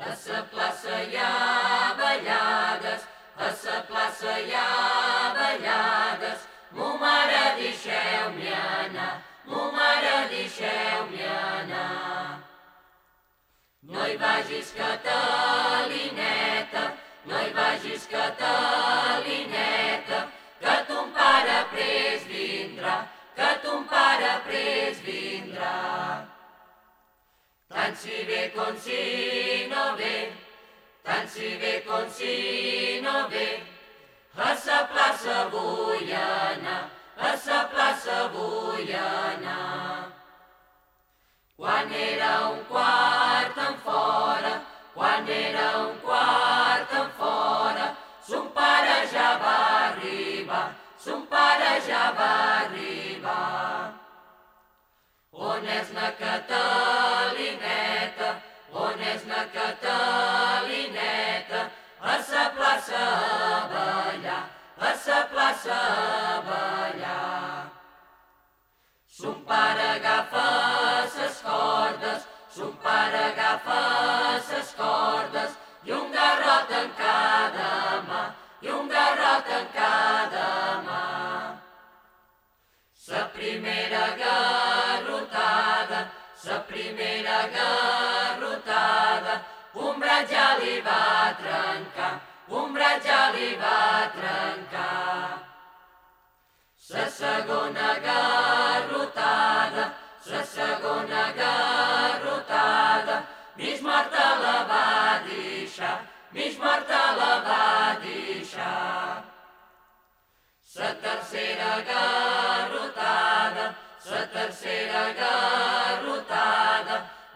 A sa plaça hi ha ballades, a sa plaça hi ha ballades, mo mare deixeu-me anar, mo mare deixeu-me anar. No hi vagis, Catalineta, no hi vagis, Catalineta, que ton pare pres vindrà, que ton pare pres vindrà. Tant si ve com si tant si ve com si no ve, a sa plaça vull anar, a sa plaça vull anar. Quan era un quart en fora, quan era un quart en fora, son pare ja va arribar, son pare ja va arribar. On és na Catalineta, son pare agafa ses cordes, i un garrot en cada mà, i un garrot en cada mà. Sa primera garrotada, sa primera garrotada, un brat ja li va trencar, un brat ja li va trencar.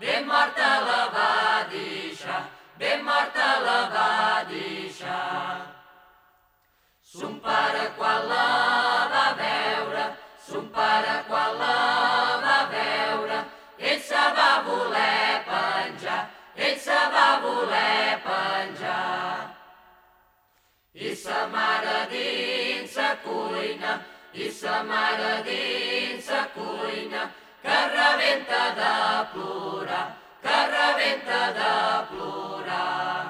Ben morta la va deixar, ben morta la va deixar. Son pare quan la va veure, son pare quan la va veure, ell se va voler penjar, ell se va voler penjar. I sa mare dins sa cuina, i sa mare dins sa cuina, que rebenta de plorar, que rebenta de plorar.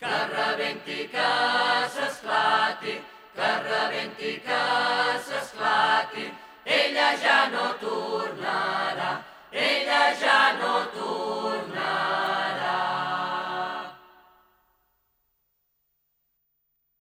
Que rebenti que s'esclati, que rebenti que s'esclati, ella ja no tornarà.